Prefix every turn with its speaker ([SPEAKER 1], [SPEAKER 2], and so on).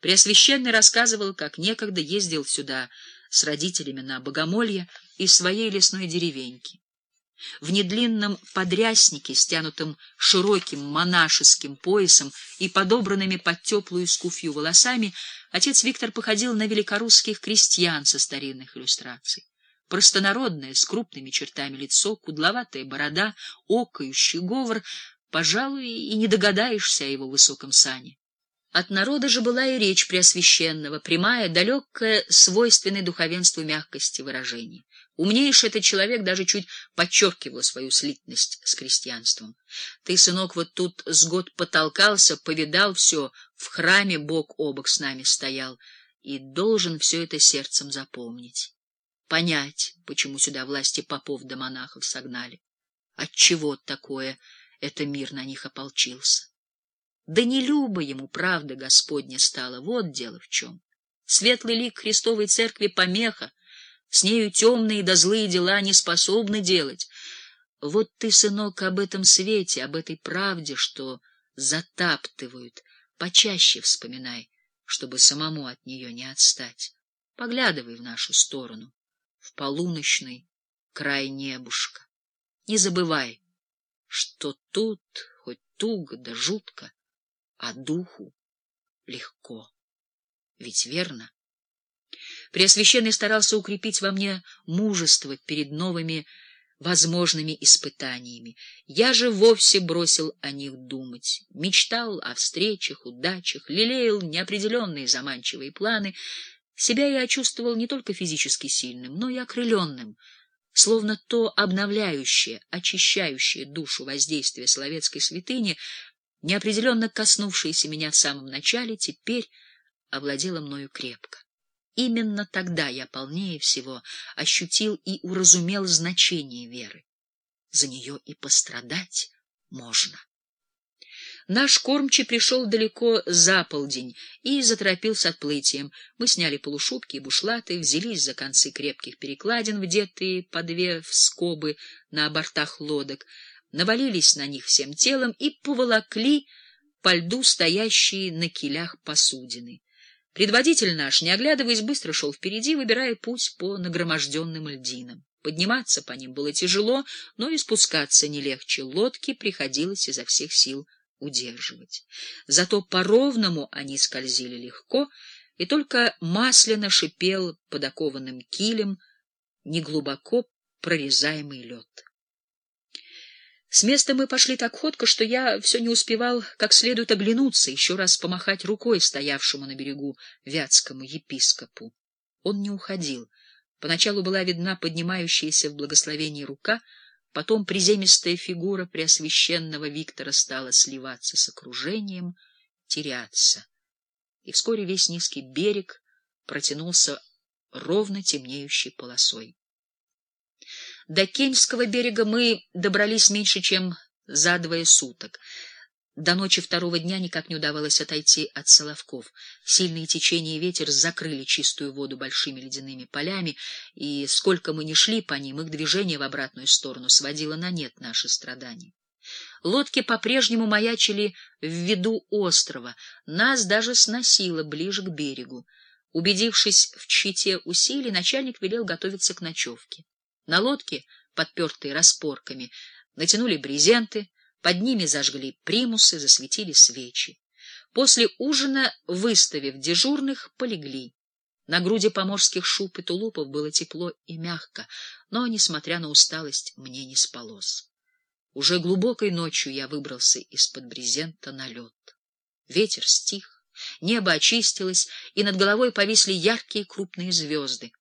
[SPEAKER 1] Преосвященный рассказывал, как некогда ездил сюда с родителями на богомолье из своей лесной деревеньки. В недлинном подряснике, стянутом широким монашеским поясом и подобранными под теплую скуфью волосами, отец Виктор походил на великорусских крестьян со старинных иллюстраций. Простонародное, с крупными чертами лицо, кудловатая борода, окающий говор, пожалуй, и не догадаешься о его высоком сане. От народа же была и речь Преосвященного, прямая, далекая, свойственной духовенству мягкости выражения. Умнейший этот человек даже чуть подчеркивал свою слитность с крестьянством. Ты, сынок, вот тут с год потолкался, повидал все, в храме бок о бок с нами стоял, и должен все это сердцем запомнить. Понять, почему сюда власти попов да монахов согнали. Отчего такое это мир на них ополчился? Да не любо ему правда Господня стала, вот дело в чем. Светлый лик Христовой Церкви помеха, с нею темные да злые дела не способны делать. Вот ты, сынок, об этом свете, об этой правде, что затаптывают, почаще вспоминай, чтобы самому от нее не отстать. Поглядывай в нашу сторону, в полуночный край небушка. Не забывай, что тут хоть туго да жутко, а духу легко. Ведь верно? Преосвященный старался укрепить во мне мужество перед новыми возможными испытаниями. Я же вовсе бросил о них думать, мечтал о встречах, удачах, лелеял неопределенные заманчивые планы. Себя я чувствовал не только физически сильным, но и окрыленным, словно то обновляющее, очищающее душу воздействие словецкой святыни неопределенно коснувшееся меня в самом начале, теперь овладело мною крепко. Именно тогда я полнее всего ощутил и уразумел значение веры. За нее и пострадать можно. Наш кормчий пришел далеко за полдень и заторопил с отплытием. Мы сняли полушубки и бушлаты, взялись за концы крепких перекладин, вдетые по две в скобы на бортах лодок, навалились на них всем телом и поволокли по льду стоящие на килях посудины. Предводитель наш, не оглядываясь, быстро шел впереди, выбирая путь по нагроможденным льдинам. Подниматься по ним было тяжело, но и спускаться не легче. Лодки приходилось изо всех сил удерживать. Зато по ровному они скользили легко, и только масляно шипел под окованным килем неглубоко прорезаемый лед. С места мы пошли так ходко, что я все не успевал как следует оглянуться, еще раз помахать рукой стоявшему на берегу вятскому епископу. Он не уходил. Поначалу была видна поднимающаяся в благословении рука, потом приземистая фигура преосвященного Виктора стала сливаться с окружением, теряться. И вскоре весь низкий берег протянулся ровно темнеющей полосой. До Кеньского берега мы добрались меньше, чем за двое суток. До ночи второго дня никак не удавалось отойти от Соловков. Сильные течения и ветер закрыли чистую воду большими ледяными полями, и сколько мы ни шли по ним, их движение в обратную сторону сводило на нет наши страдания. Лодки по-прежнему маячили в виду острова, нас даже сносило ближе к берегу. Убедившись в чите усилий, начальник велел готовиться к ночевке. На лодке, подпертые распорками, натянули брезенты, под ними зажгли примусы, засветили свечи. После ужина, выставив дежурных, полегли. На груди поморских шуб и тулупов было тепло и мягко, но, несмотря на усталость, мне не спалось. Уже глубокой ночью я выбрался из-под брезента на лед. Ветер стих, небо очистилось, и над головой повисли яркие крупные звезды.